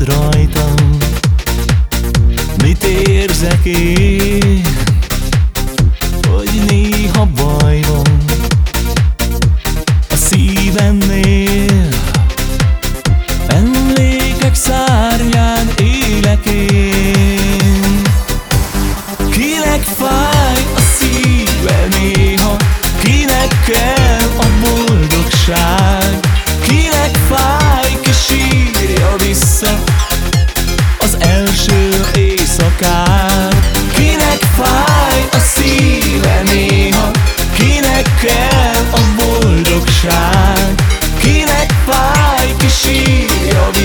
Átéled rajtam. Mit érzek én Hogy néha baj van? A szívemnél Emlékek szárnyán élek én. Kinek fáj a szíve néha? Kinek kell a boldogság? Kinek fáj ki sírja vissza?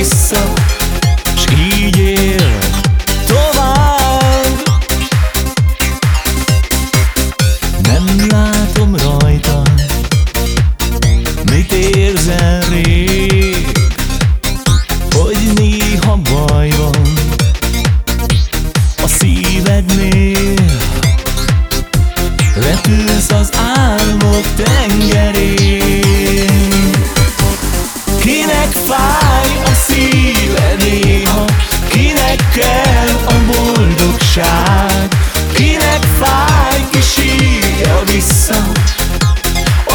Vissza S így él tovább. Nem látom rajta Mit érzel rég Hogy néha baj van A szívednél. Repülsz az álmok tengerén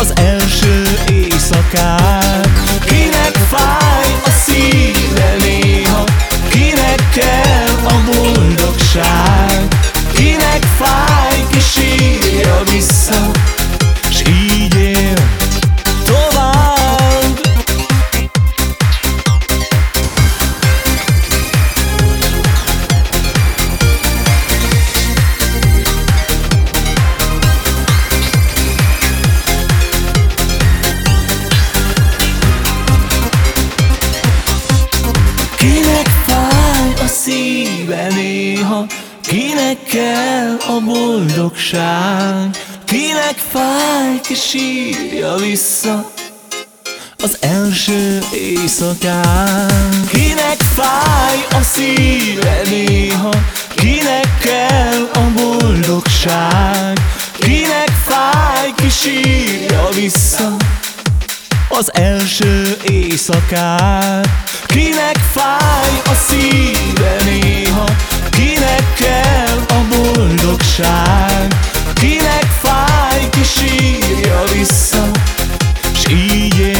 Az első éjszakát. Kinek fáj a szíve néha szíve néha Kinek kell a boldogság Kinek fáj, ki sírja vissza az első éjszakán. Kinek fáj a szíve néha Kinek kell a boldogság Kinek fáj, ki sírja vissza az első éjszakát. Kinek fáj a szíve majku širio visok šije